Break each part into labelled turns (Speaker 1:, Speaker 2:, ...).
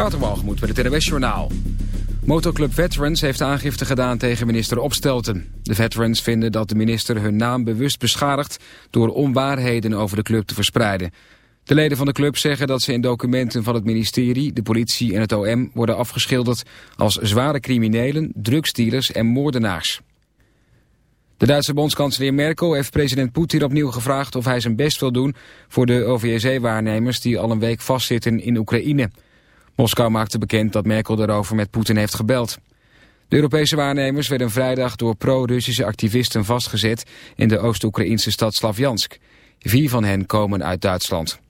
Speaker 1: Waterwalgemoed met het NWS Journaal. Motoclub Veterans heeft aangifte gedaan tegen minister Opstelten. De veterans vinden dat de minister hun naam bewust beschadigt... door onwaarheden over de club te verspreiden. De leden van de club zeggen dat ze in documenten van het ministerie... de politie en het OM worden afgeschilderd als zware criminelen... drugsdealers en moordenaars. De Duitse bondskanselier Merkel heeft president Poetin opnieuw gevraagd... of hij zijn best wil doen voor de OVSE-waarnemers... die al een week vastzitten in Oekraïne... Moskou maakte bekend dat Merkel daarover met Poetin heeft gebeld. De Europese waarnemers werden vrijdag door pro-Russische activisten vastgezet in de Oost-Oekraïnse stad Slavjansk. Vier van hen komen uit Duitsland.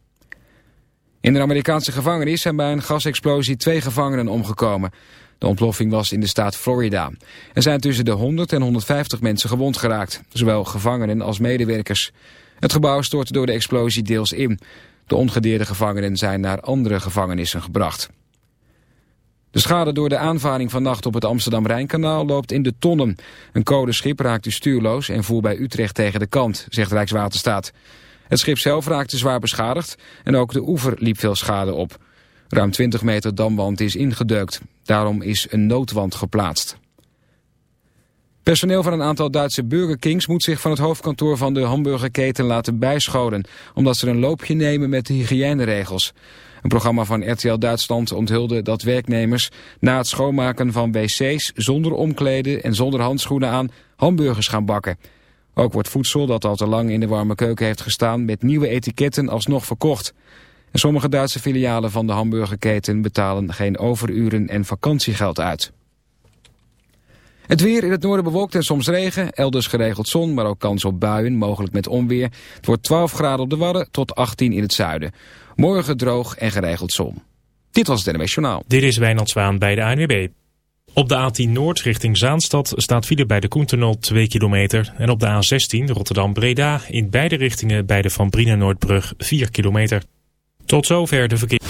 Speaker 1: In de Amerikaanse gevangenis zijn bij een gasexplosie twee gevangenen omgekomen. De ontploffing was in de staat Florida. Er zijn tussen de 100 en 150 mensen gewond geraakt, zowel gevangenen als medewerkers. Het gebouw stortte door de explosie deels in. De ongedeerde gevangenen zijn naar andere gevangenissen gebracht. De schade door de aanvaring vannacht op het Amsterdam-Rijnkanaal loopt in de tonnen. Een codeschip raakte stuurloos en voer bij Utrecht tegen de kant, zegt Rijkswaterstaat. Het schip zelf raakte zwaar beschadigd en ook de oever liep veel schade op. Ruim 20 meter damwand is ingedeukt. Daarom is een noodwand geplaatst. Personeel van een aantal Duitse Burger Kings moet zich van het hoofdkantoor van de hamburgerketen laten bijscholen, omdat ze een loopje nemen met de hygiëneregels. Een programma van RTL Duitsland onthulde dat werknemers na het schoonmaken van wc's zonder omkleden en zonder handschoenen aan hamburgers gaan bakken. Ook wordt voedsel dat al te lang in de warme keuken heeft gestaan met nieuwe etiketten alsnog verkocht. En sommige Duitse filialen van de hamburgerketen betalen geen overuren en vakantiegeld uit. Het weer in het noorden bewolkt en soms regen. Elders geregeld zon, maar ook kans op buien, mogelijk met onweer. Het wordt 12 graden op de Wadden tot 18 in het zuiden. Morgen droog en geregeld zon. Dit was het Journaal.
Speaker 2: Dit is Wijnald Zwaan bij de ANWB. Op de A10 Noord richting Zaanstad staat file bij de Koentunnel 2 kilometer. En op de A16 Rotterdam-Breda in beide richtingen bij de Van Brienen Noordbrug 4 kilometer. Tot zover de verkeer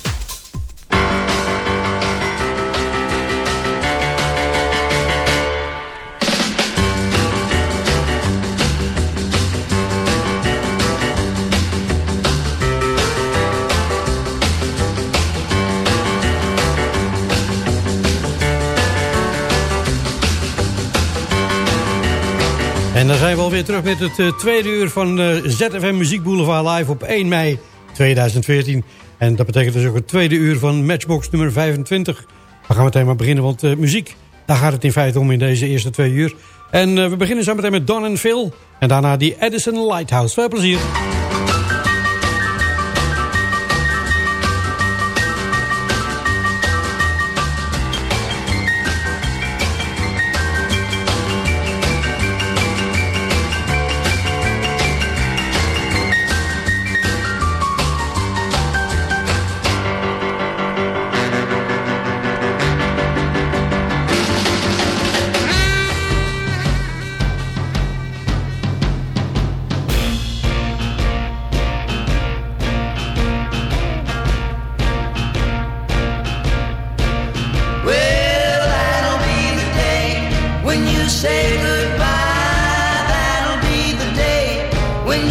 Speaker 3: Zijn we alweer terug met het uh, tweede uur van uh, ZFM Muziek Boulevard live op 1 mei 2014. En dat betekent dus ook het tweede uur van Matchbox nummer 25. We gaan meteen maar beginnen, want uh, muziek, daar gaat het in feite om in deze eerste twee uur. En we beginnen zo meteen met Don en Phil. En daarna die Edison Lighthouse. Veel plezier.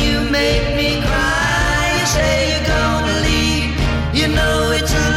Speaker 4: you make me cry. You say you're gonna leave, you know it's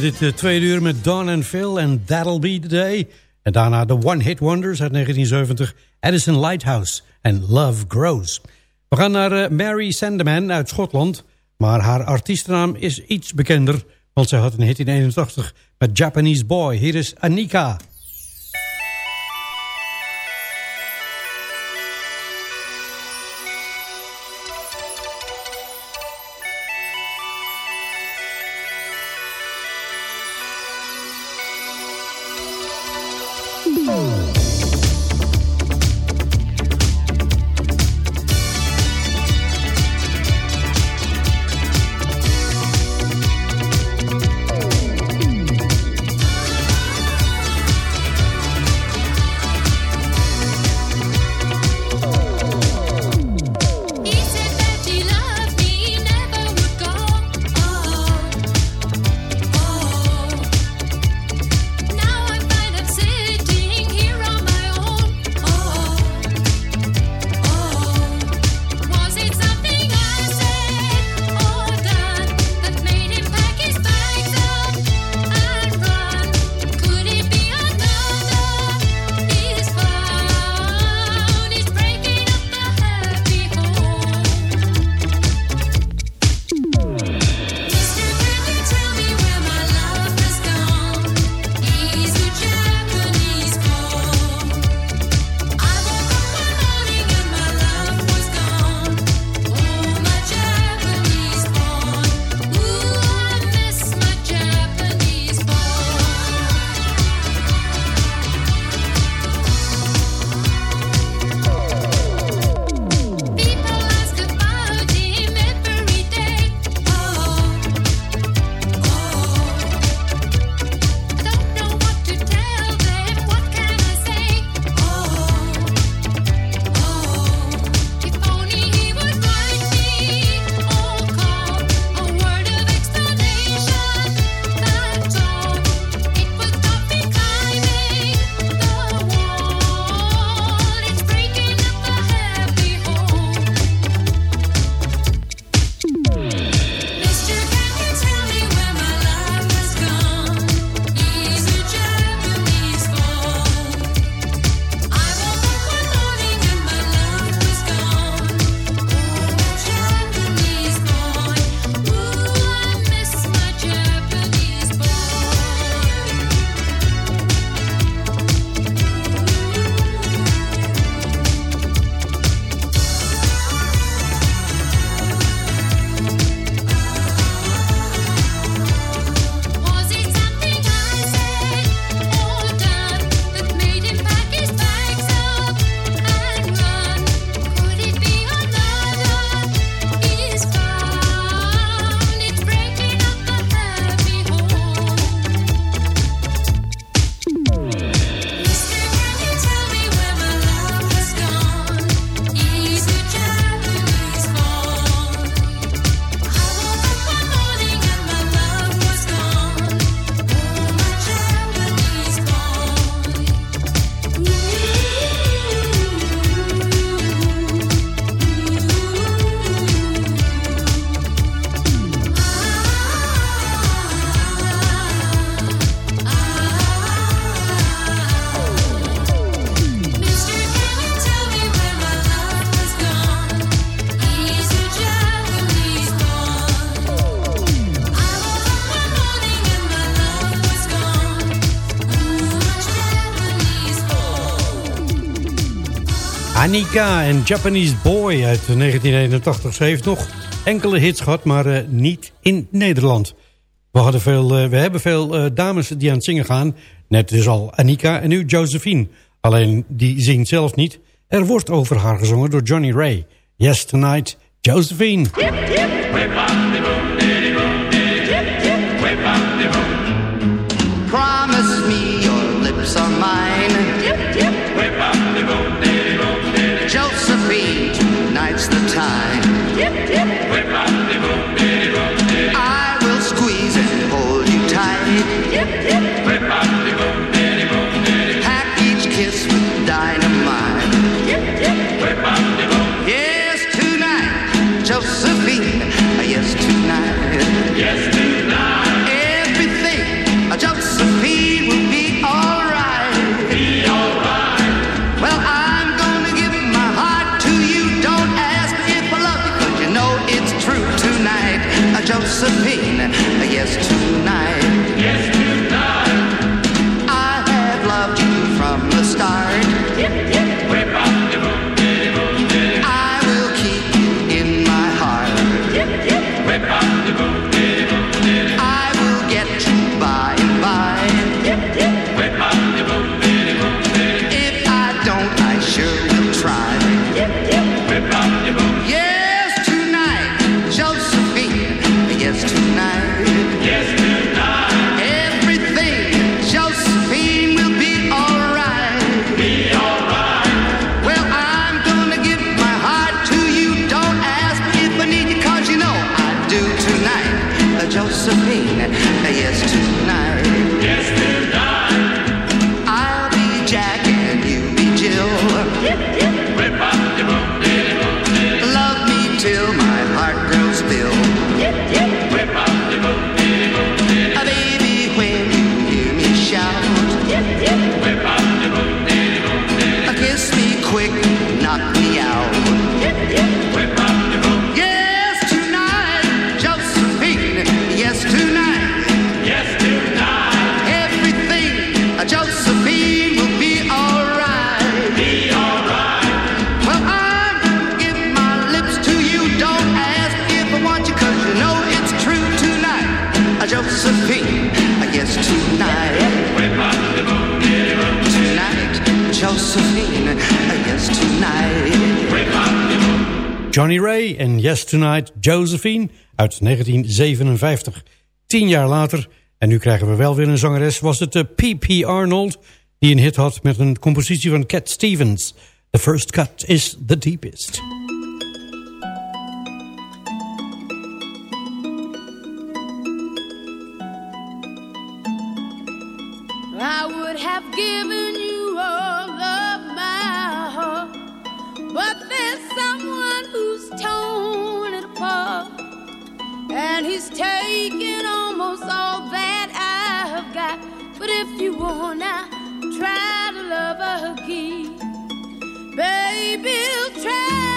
Speaker 3: dit uh, tweede uur met Dawn and Phil en That'll Be The Day. En daarna de One Hit Wonders uit 1970, Edison Lighthouse en Love Grows. We gaan naar uh, Mary Sandeman uit Schotland. Maar haar artiestennaam is iets bekender, want zij had een hit in 81 met Japanese Boy. Hier is Anika.
Speaker 5: Mika en Japanese Boy uit 1981. Ze heeft nog enkele hits gehad, maar eh, niet in Nederland. We, hadden veel, eh, we hebben veel eh, dames die aan het zingen gaan. Net is al Annika en nu Josephine. Alleen die zingt zelf niet. Er wordt over haar gezongen door Johnny Ray. Yes, tonight, Josephine. Yep, yep. Johnny Ray en Yes Tonight Josephine uit 1957. Tien jaar later, en nu krijgen we wel weer een zangeres... was het eh, P.P. Arnold die een hit had met een compositie van Cat Stevens. The first cut is the deepest.
Speaker 6: I would have given you all of my heart, and he's taking almost all that I've got. But if you wanna try to love again, baby, try.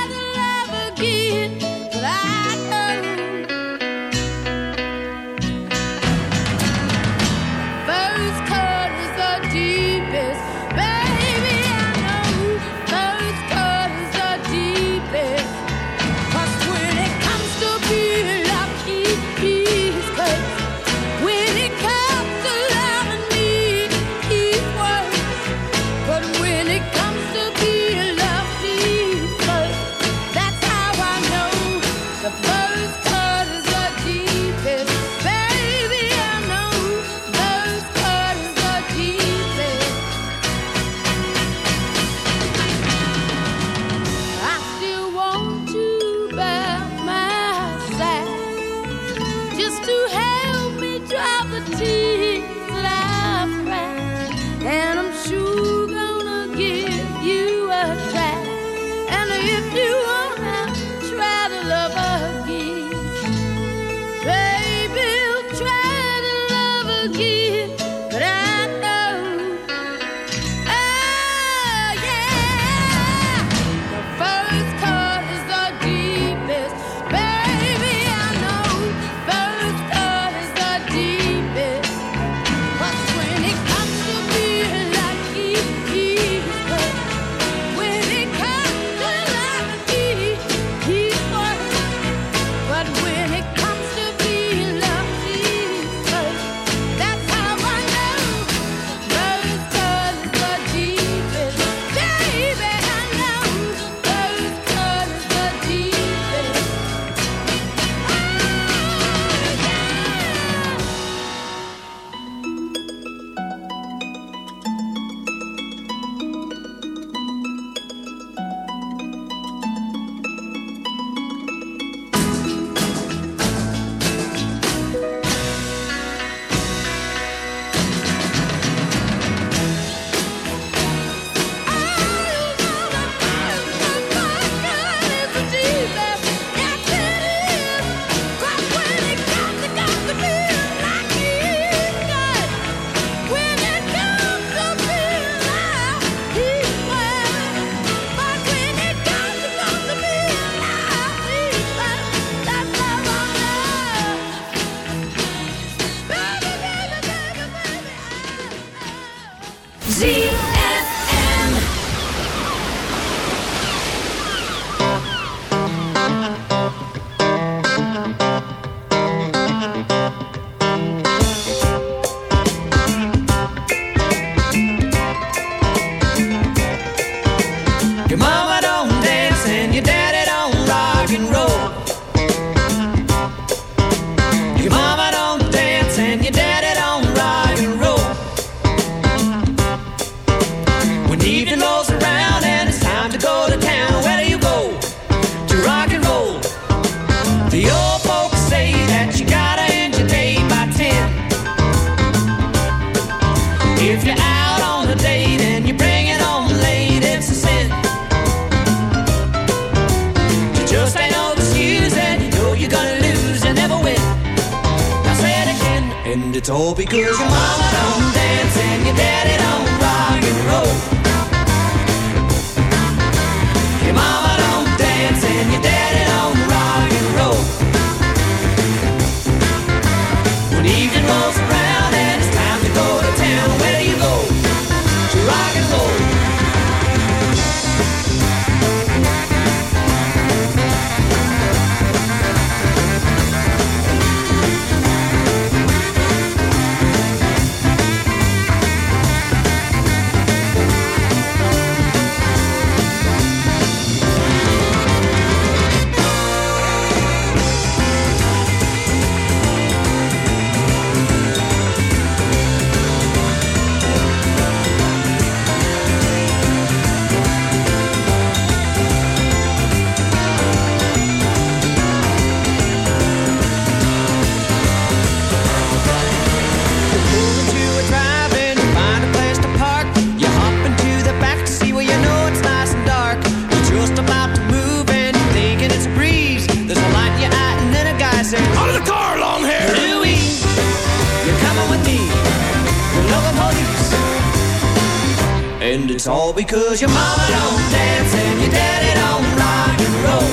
Speaker 4: Because your mama don't dance and your daddy don't rock and roll.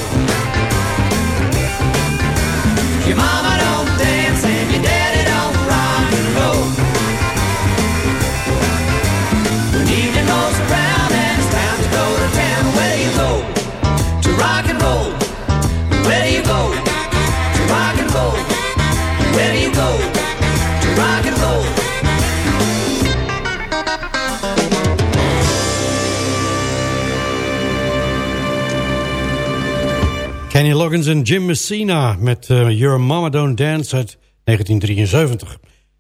Speaker 4: Your mama
Speaker 3: Kenny Loggins en Jim Messina met uh, Your Mama Don't Dance uit 1973.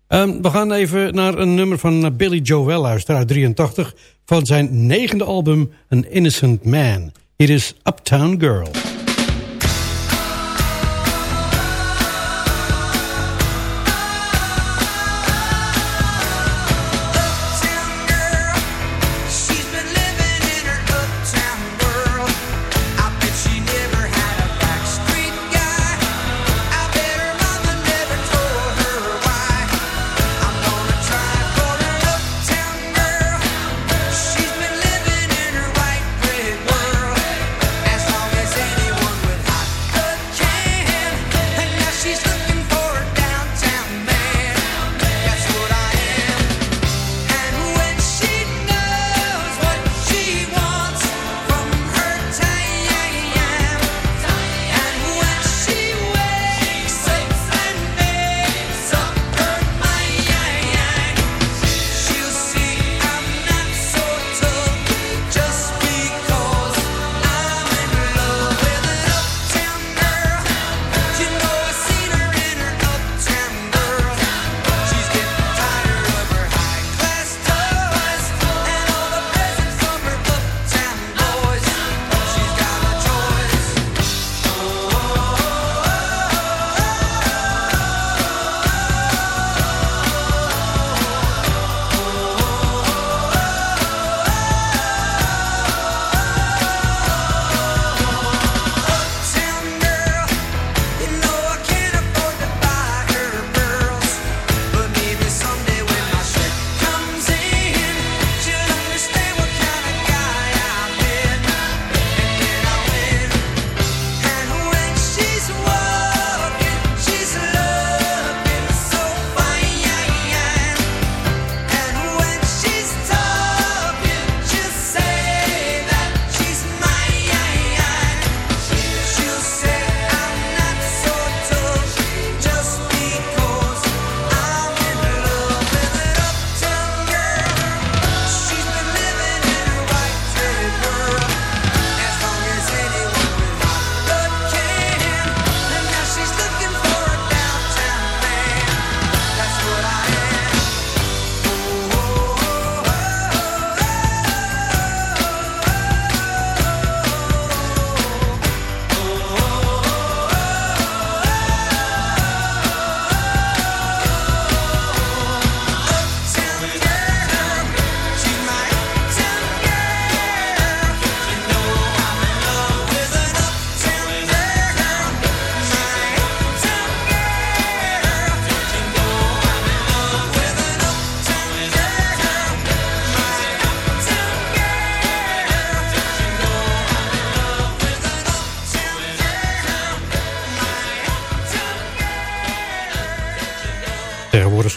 Speaker 3: Um, we gaan even naar een nummer van uh, Billy Joel luisteren uit 83... van zijn negende album An Innocent Man. Hier is Uptown Girl.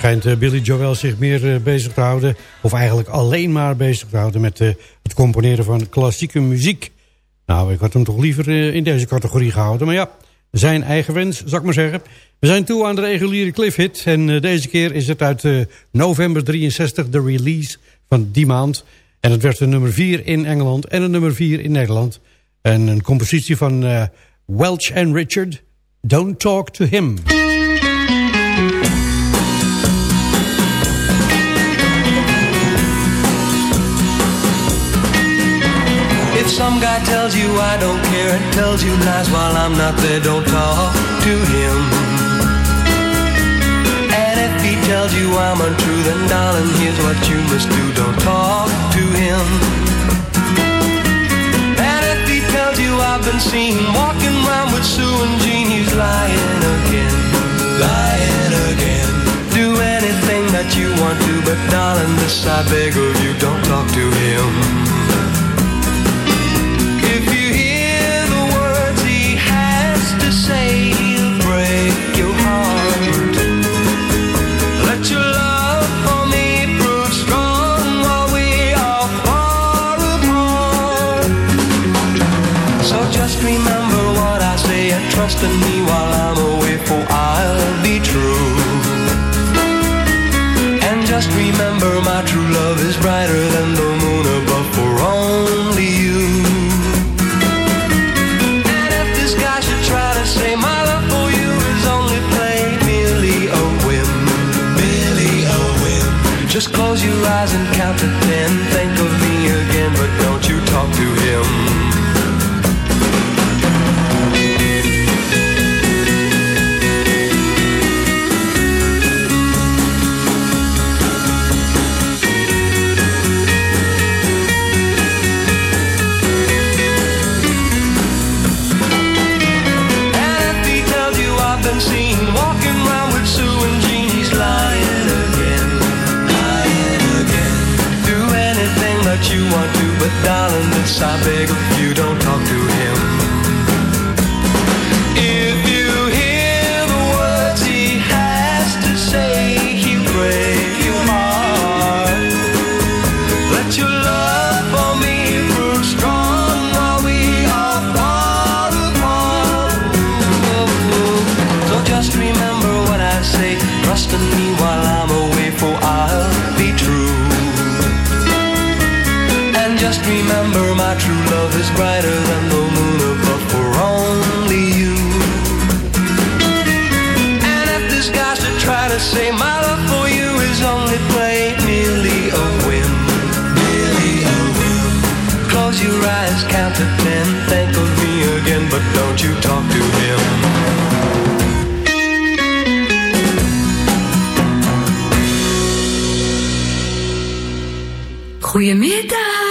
Speaker 3: Schijnt uh, Billy Joel zich meer uh, bezig te houden... of eigenlijk alleen maar bezig te houden met uh, het componeren van klassieke muziek. Nou, ik had hem toch liever in deze categorie gehouden. Maar ja, zijn eigen wens, zou ik maar zeggen. We zijn toe aan de reguliere cliffhit. En deze keer is het uit november 63 de release van die maand. En het werd de nummer 4 in Engeland en een nummer 4 in Nederland. En een compositie van Welch en Richard... Don't Talk to Him.
Speaker 7: Some guy tells you I don't care and tells you lies while I'm not there, don't talk to him. And if he tells you I'm untrue, then darling, here's what you must do, don't talk to him. And if he tells you I've been seen walking around with Sue and Jean, he's lying again, lying again. Do anything that you want to, but darling, this I beg of you, don't talk to him.
Speaker 8: nothing saber o Goedemiddag.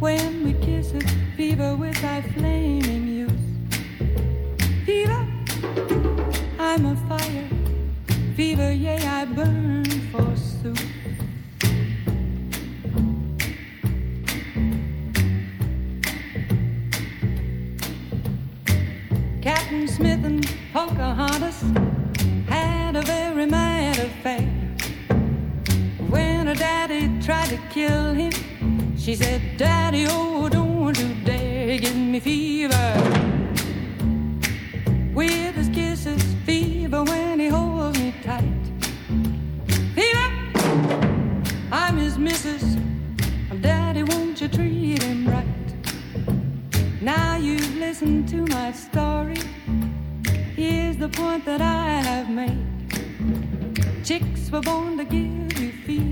Speaker 8: When we kiss it, fever with thy flaming youth. Fever, I'm a fire. Fever, yea, I burn for forsooth. Captain Smith and Pocahontas had a very mad affair. When her daddy tried to kill him, she said, Daddy, oh, don't you dare give me fever. With his kisses, fever when he holds me tight. Fever, I'm his missus. Daddy, won't you treat him right? Now you've listened to my story. Here's the point that I have made. Chicks were born to give you fever,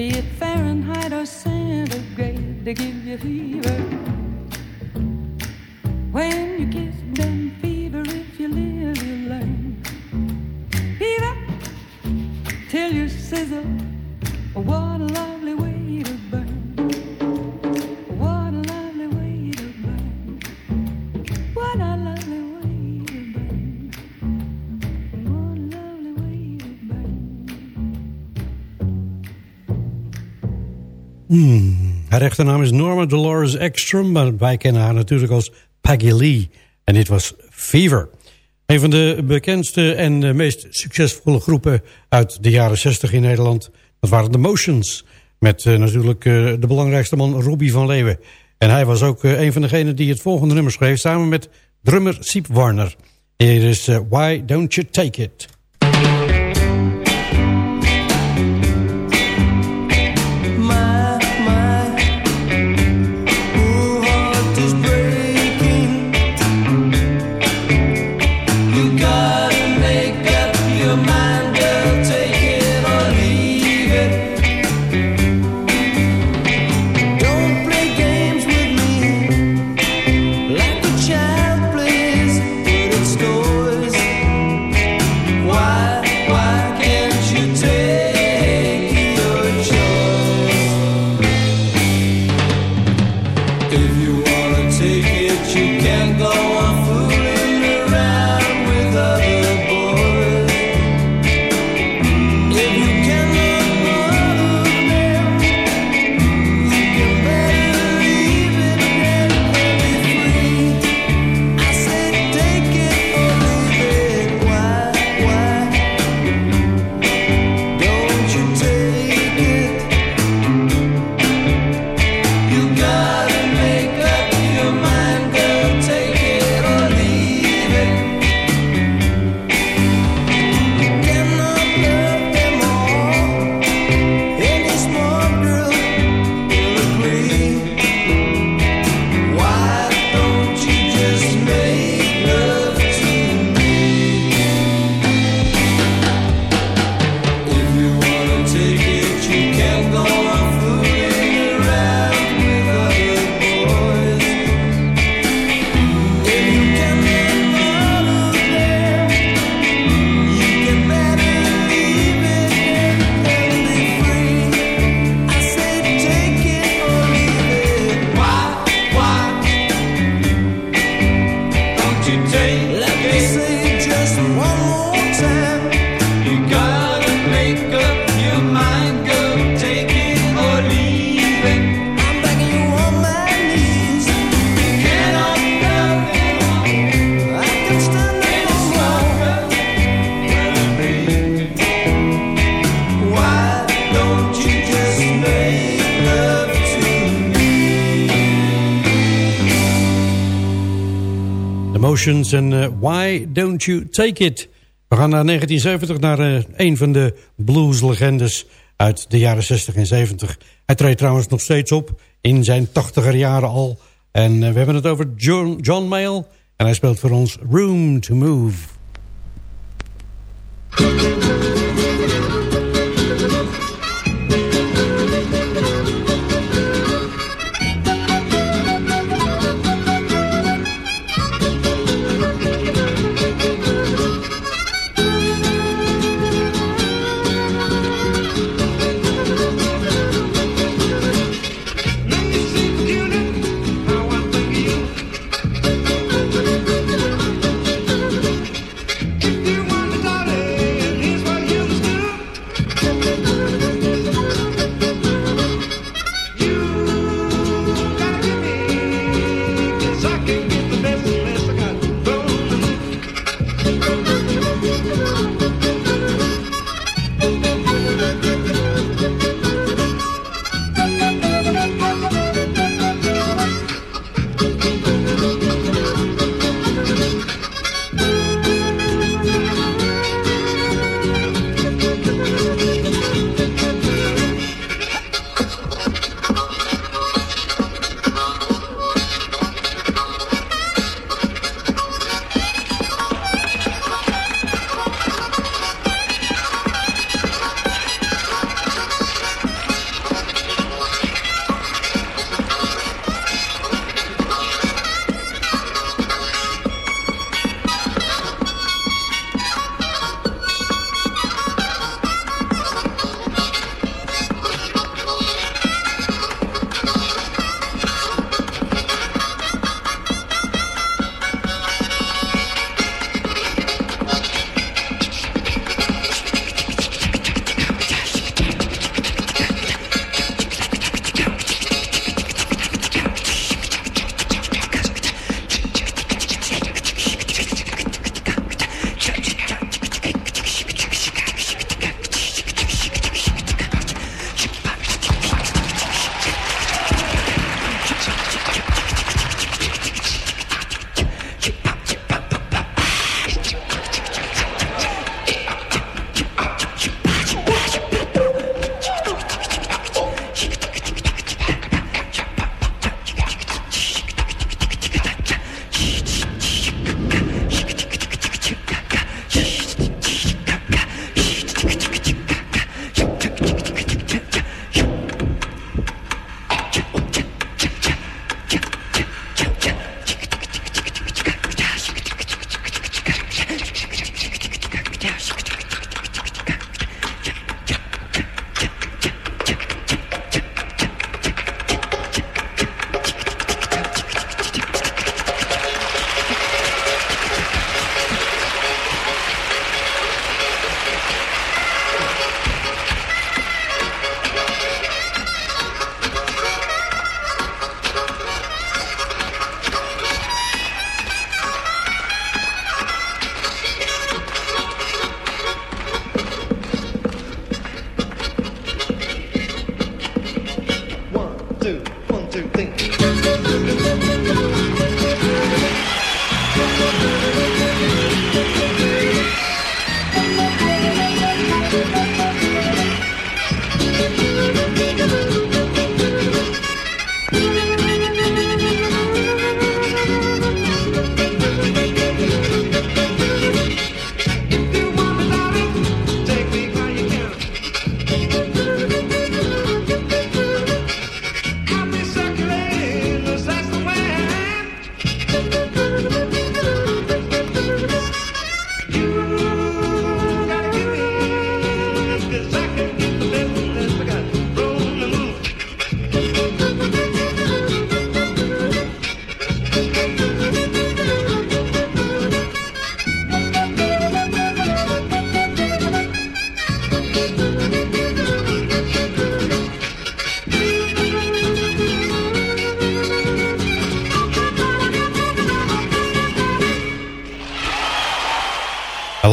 Speaker 8: be it Fahrenheit or centigrade, they give you fever. When you kiss them, fever, if you live, you learn. Fever, till you sizzle. What a
Speaker 3: Hmm. Haar echte naam is Norma Dolores Ekstrom, maar wij kennen haar natuurlijk als Peggy Lee. En dit was Fever. Een van de bekendste en meest succesvolle groepen uit de jaren 60 in Nederland. Dat waren de Motions. Met eh, natuurlijk eh, de belangrijkste man Robbie van Leeuwen. En hij was ook eh, een van degenen die het volgende nummer schreef... samen met drummer Siep Warner. Hier is Why Don't You Take It. En eh, Why Don't You Take It. We gaan naar 1970, naar eh, een van de blueslegendes uit de jaren 60 en 70. Hij treedt trouwens nog steeds op, in zijn 80er jaren al. En eh, we hebben het over John, John Mayall. En hij speelt voor ons Room to Move.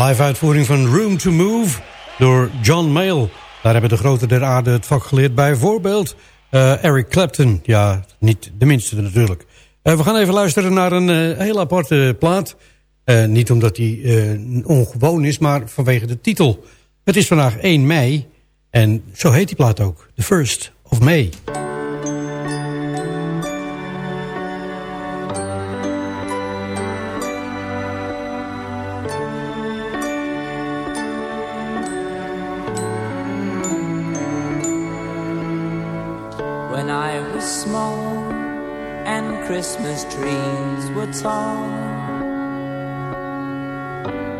Speaker 3: Live uitvoering van Room to Move door John Mayall. Daar hebben de grote der aarde het vak geleerd. Bijvoorbeeld uh, Eric Clapton. Ja, niet de minste natuurlijk. Uh, we gaan even luisteren naar een uh, heel aparte plaat. niet omdat die ongewoon is, maar vanwege de titel. Het is vandaag 1 mei en zo heet die plaat ook. The First of May.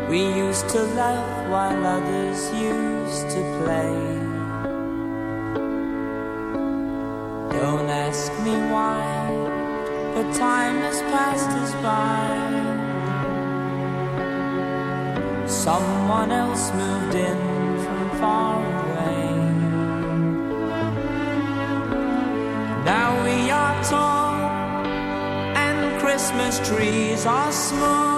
Speaker 9: We used to laugh while others used to play. Don't ask me why, but time has passed us by. Someone else moved in from far away. Now we are tall, and Christmas trees are small,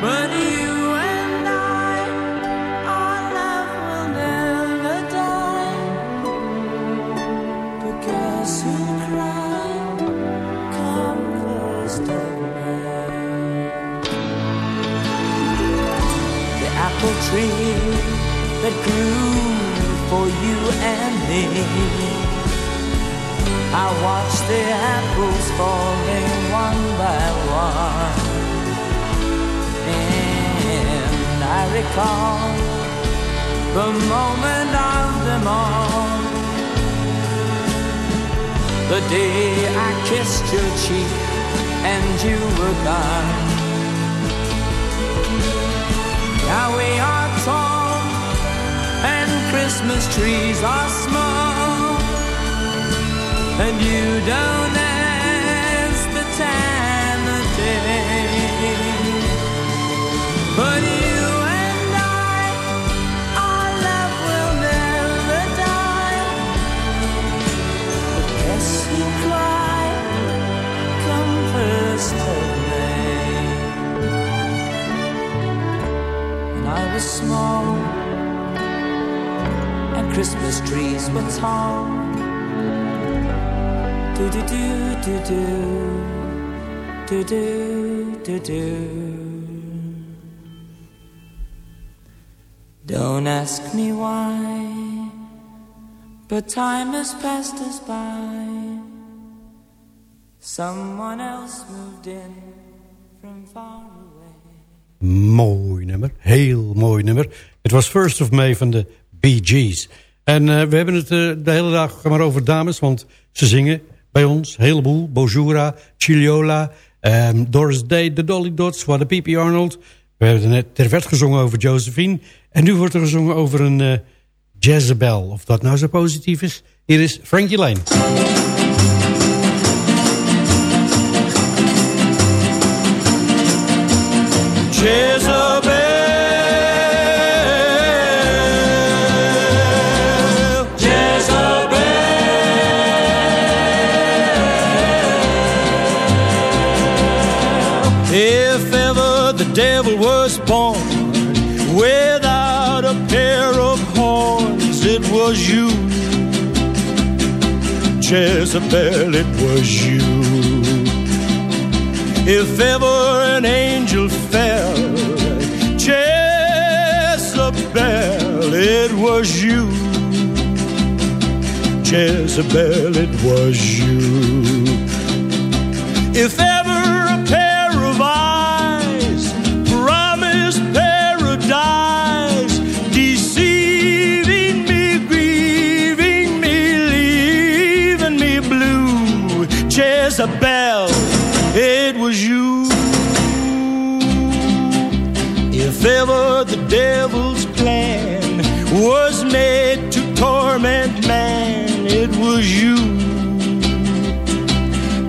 Speaker 9: But you and I, our love will never die. Cried? The apple tree that grew for you and me. I watched the apples falling one by one, and I recall the moment of them all. The day I kissed your cheek and you were gone. Now we are tall and Christmas trees are small, and you don't ask the time of day. But you and I, our love will never die. But yes, you cry, come first of May. And I was small and Christmas trees were tall. Do do do do do do do do do. Don't ask me why, but time has passed us by. Someone else moved in from far away.
Speaker 3: Mooi nummer, heel mooi nummer. Het was First of May van de Bee Gees. En uh, we hebben het uh, de hele dag maar over dames, want ze zingen bij ons heleboel. Bojura, Chiliola, um, Doris Day, de Dolly Dots, What a P.P. Arnold. We hebben net ter gezongen over Josephine. En nu wordt er gezongen over een uh, Jezebel. Of dat nou zo positief is. Hier is Frankie Lane.
Speaker 10: Jezebel Jezebel, it was you. If ever an angel fell, Jezebel, it was you. Jezebel, it was you. If Jezebel, devil's plan was made to torment man, it was you.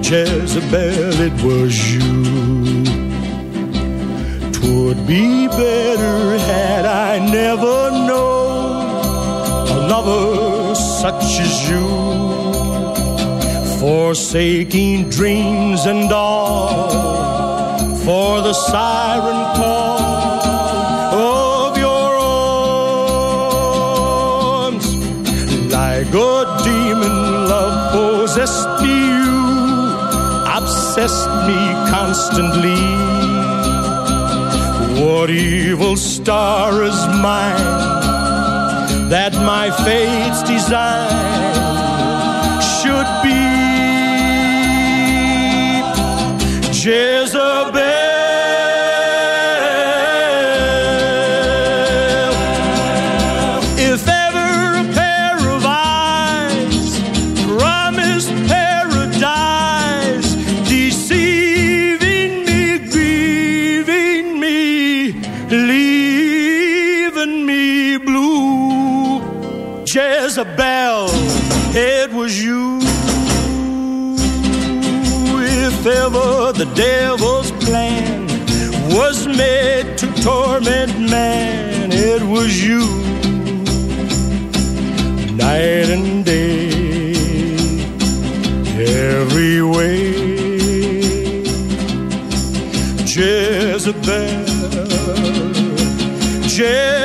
Speaker 10: Jezebel, it was you. Twould be better had I never known a lover such as you forsaking dreams and all for the siren call obsessed me constantly. What evil star is mine that my fate's design Jezebel, it was you. If ever the devil's plan was made to torment man, it was you. Night and day, every way. Jezebel, Jezebel,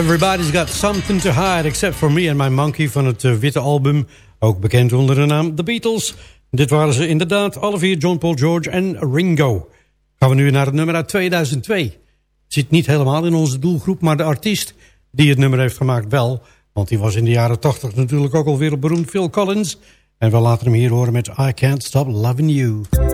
Speaker 10: Everybody's got something to hide except for me and my monkey
Speaker 3: van het eh, witte album. Ook bekend onder de naam The Beatles. Dit waren ze inderdaad, alle vier John, Paul, George en Ringo. Gaan we nu naar het nummer uit 2002. Het zit niet helemaal in onze doelgroep, maar de artiest die het nummer heeft gemaakt wel. Want die was in de jaren 80 natuurlijk ook al wereldberoemd, Phil Collins. En we laten hem hier horen met I Can't Stop Loving You.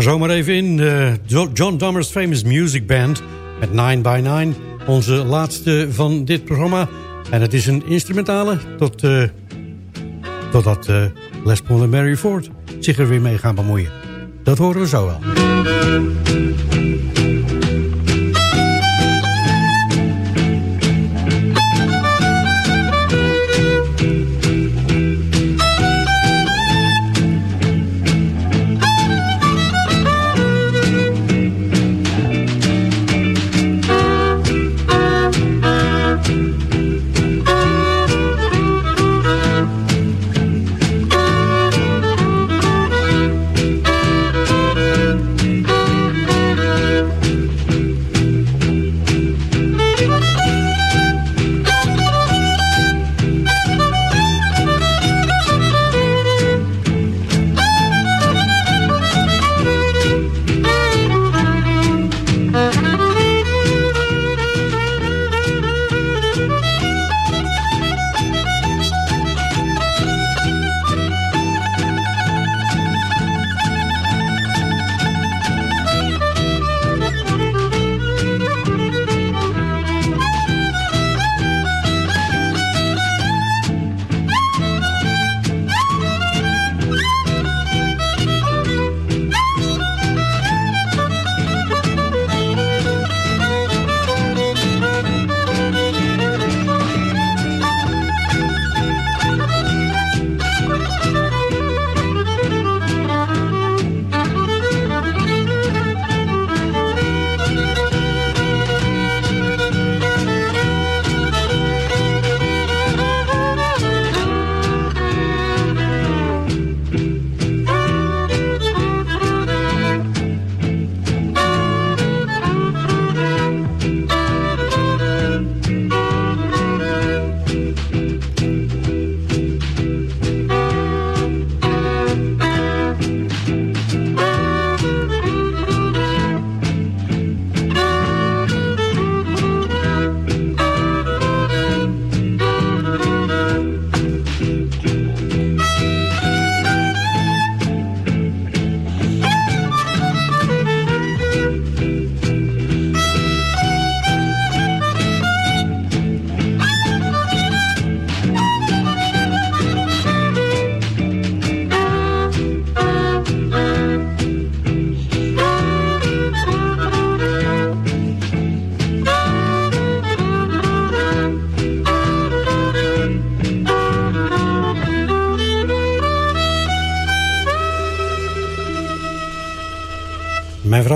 Speaker 3: Zo zomaar even in. Eh, John Dummer's Famous Music Band met 9 by 9 Onze laatste van dit programma. En het is een instrumentale tot, uh, totdat uh, Les Paul en Mary Ford zich er weer mee gaan bemoeien. Dat horen we zo wel.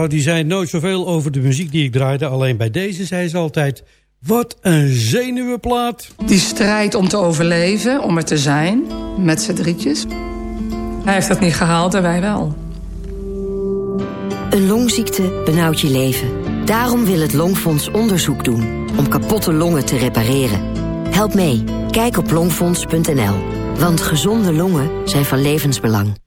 Speaker 3: Vrouw die zei nooit zoveel over de muziek die ik draaide. Alleen bij deze zei ze altijd... Wat een zenuwenplaat.
Speaker 11: Die strijd om te overleven, om er te zijn, met z'n drietjes. Hij heeft dat niet gehaald en wij wel.
Speaker 9: Een longziekte benauwt je leven. Daarom wil het Longfonds onderzoek doen om kapotte longen te repareren. Help mee. Kijk op longfonds.nl. Want gezonde longen zijn van levensbelang.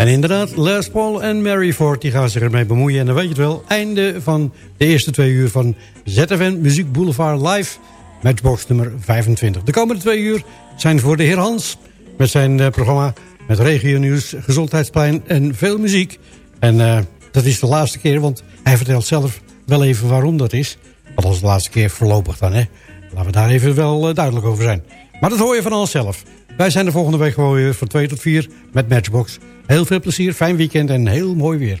Speaker 3: En inderdaad, Les Paul en Mary Ford die gaan zich ermee bemoeien. En dan weet je het wel, einde van de eerste twee uur van ZFN Muziek Boulevard Live. Matchbox nummer 25. De komende twee uur zijn voor de heer Hans. Met zijn eh, programma met regio nieuws, gezondheidsplein en veel muziek. En eh, dat is de laatste keer, want hij vertelt zelf wel even waarom dat is. Dat is de laatste keer voorlopig dan, hè. Laten we daar even wel eh, duidelijk over zijn. Maar dat hoor je van ons zelf. Wij zijn de volgende week gewoon weer van 2 tot 4 met Matchbox. Heel veel plezier, fijn weekend en heel mooi weer.